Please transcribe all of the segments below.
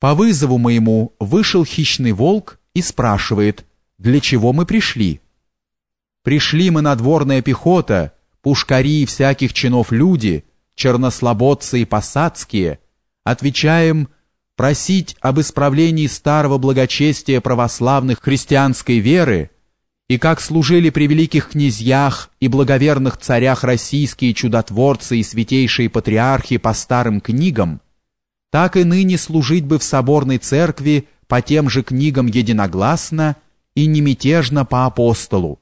По вызову моему вышел хищный волк и спрашивает, для чего мы пришли. Пришли мы надворная пехота, пушкари и всяких чинов люди, чернослободцы и посадские, отвечаем просить об исправлении старого благочестия православных христианской веры и как служили при великих князьях и благоверных царях российские чудотворцы и святейшие патриархи по старым книгам, так и ныне служить бы в соборной церкви по тем же книгам единогласно и немятежно по апостолу.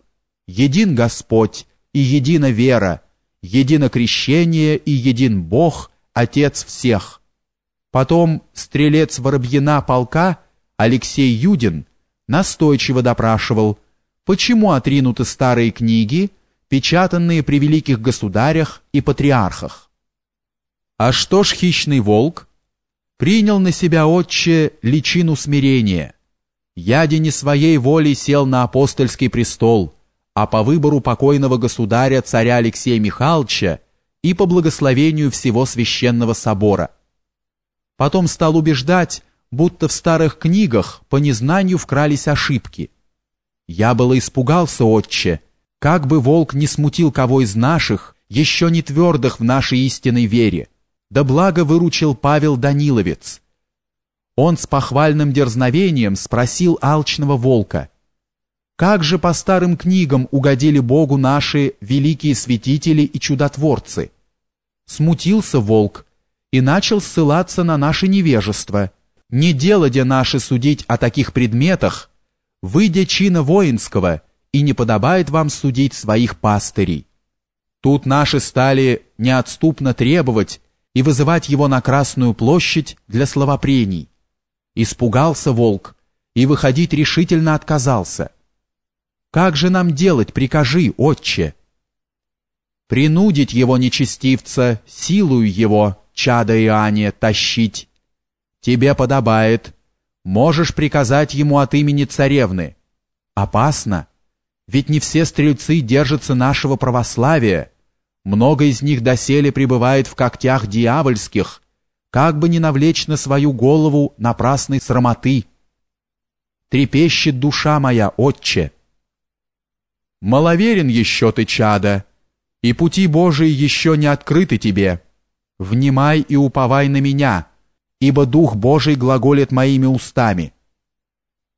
Един Господь и едина вера, едино крещение и един Бог, Отец всех. Потом стрелец Воробьина полка Алексей Юдин настойчиво допрашивал, почему отринуты старые книги, печатанные при великих государях и патриархах. А что ж хищный волк? Принял на себя отче личину смирения. Яди не своей волей сел на апостольский престол, а по выбору покойного государя царя Алексея Михайловича и по благословению всего священного собора. Потом стал убеждать, будто в старых книгах по незнанию вкрались ошибки. Я было испугался, отче, как бы волк не смутил кого из наших, еще не твердых в нашей истинной вере да благо выручил Павел Даниловец. Он с похвальным дерзновением спросил алчного волка, «Как же по старым книгам угодили Богу наши великие святители и чудотворцы?» Смутился волк и начал ссылаться на наше невежество. «Не дело де наши судить о таких предметах, выйдя чина воинского, и не подобает вам судить своих пастырей». Тут наши стали неотступно требовать, и вызывать его на Красную площадь для словопрений. Испугался волк и выходить решительно отказался. «Как же нам делать, прикажи, отче?» «Принудить его нечестивца, силую его, чада Иоанне, тащить. Тебе подобает. Можешь приказать ему от имени царевны. Опасно, ведь не все стрельцы держатся нашего православия, много из них доселе пребывает в когтях дьявольских, как бы не навлечь на свою голову напрасной срамоты. Трепещет душа моя, отче. Маловерен еще ты, чада, и пути Божии еще не открыты тебе. Внимай и уповай на меня, ибо Дух Божий глаголит моими устами.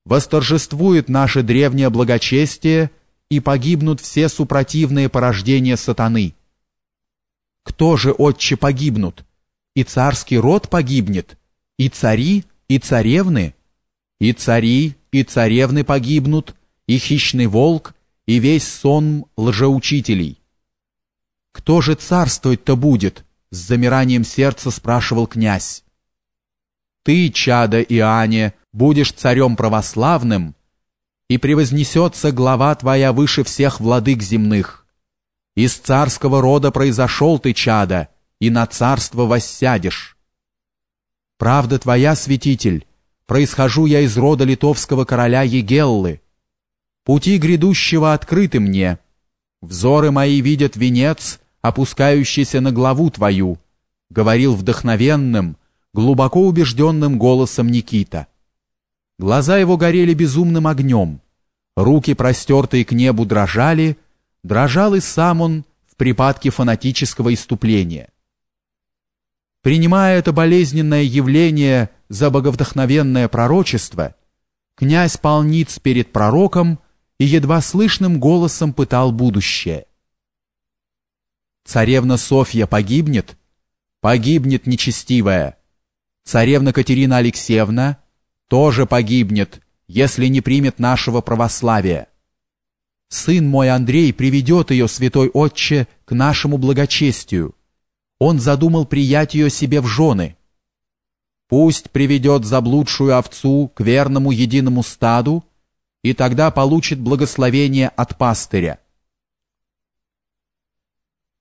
Восторжествует наше древнее благочестие, и погибнут все супротивные порождения сатаны. Кто же, отче, погибнут? И царский род погибнет, и цари, и царевны, и цари, и царевны погибнут, и хищный волк, и весь сон лжеучителей. Кто же царствовать-то будет? С замиранием сердца спрашивал князь. Ты, чадо Иоанне, будешь царем православным, и превознесется глава твоя выше всех владык земных. Из царского рода произошел ты, чада, и на царство воссядешь. Правда твоя, святитель, происхожу я из рода литовского короля Егеллы. Пути грядущего открыты мне. Взоры мои видят венец, опускающийся на главу твою, говорил вдохновенным, глубоко убежденным голосом Никита. Глаза его горели безумным огнем, руки, простертые к небу, дрожали, дрожал и сам он в припадке фанатического иступления. Принимая это болезненное явление за боговдохновенное пророчество, князь полниц перед пророком и едва слышным голосом пытал будущее. Царевна Софья погибнет? Погибнет нечестивая. Царевна Катерина Алексеевна тоже погибнет, если не примет нашего православия. Сын мой Андрей приведет ее, святой отче, к нашему благочестию. Он задумал приять ее себе в жены. Пусть приведет заблудшую овцу к верному единому стаду, и тогда получит благословение от пастыря.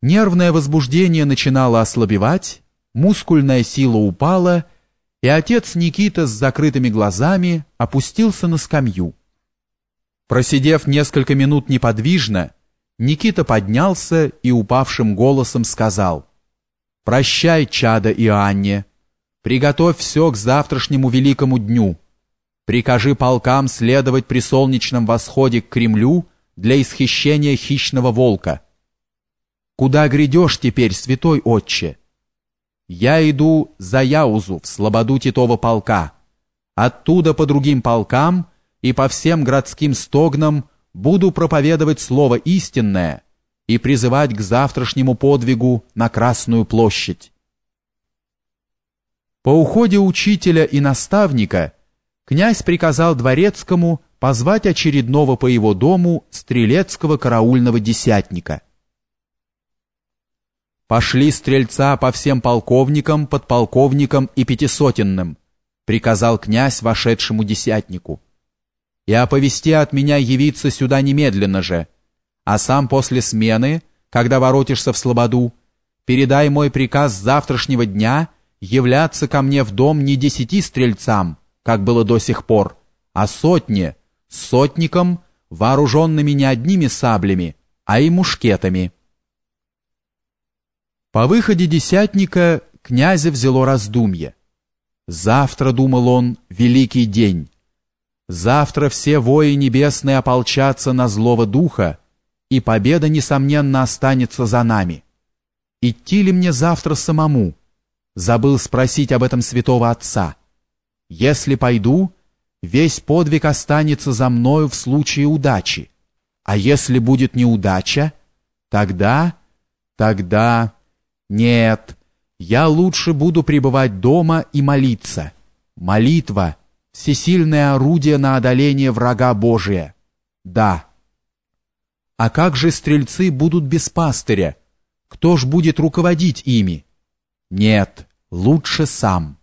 Нервное возбуждение начинало ослабевать, мускульная сила упала, и отец Никита с закрытыми глазами опустился на скамью. Просидев несколько минут неподвижно, Никита поднялся и упавшим голосом сказал «Прощай, чада Иоанне, Приготовь все к завтрашнему великому дню. Прикажи полкам следовать при солнечном восходе к Кремлю для исхищения хищного волка. Куда грядешь теперь, святой отче? Я иду за Яузу в слободу Титова полка. Оттуда по другим полкам и по всем городским стогнам буду проповедовать слово истинное и призывать к завтрашнему подвигу на Красную площадь. По уходе учителя и наставника князь приказал дворецкому позвать очередного по его дому стрелецкого караульного десятника. Пошли стрельца по всем полковникам, подполковникам и пятисотенным, приказал князь вошедшему десятнику. И оповести от меня явиться сюда немедленно же, а сам после смены, когда воротишься в слободу, передай мой приказ завтрашнего дня являться ко мне в дом не десяти стрельцам, как было до сих пор, а сотне, с сотником, вооруженными не одними саблями, а и мушкетами. По выходе десятника князя взяло раздумье. Завтра, думал он, великий день. Завтра все вои небесные ополчатся на злого духа, и победа, несомненно, останется за нами. Идти ли мне завтра самому? Забыл спросить об этом святого отца. Если пойду, весь подвиг останется за мною в случае удачи. А если будет неудача, тогда, тогда... Нет, я лучше буду пребывать дома и молиться. Молитва — всесильное орудие на одоление врага Божия. Да. А как же стрельцы будут без пастыря? Кто ж будет руководить ими? Нет, лучше сам.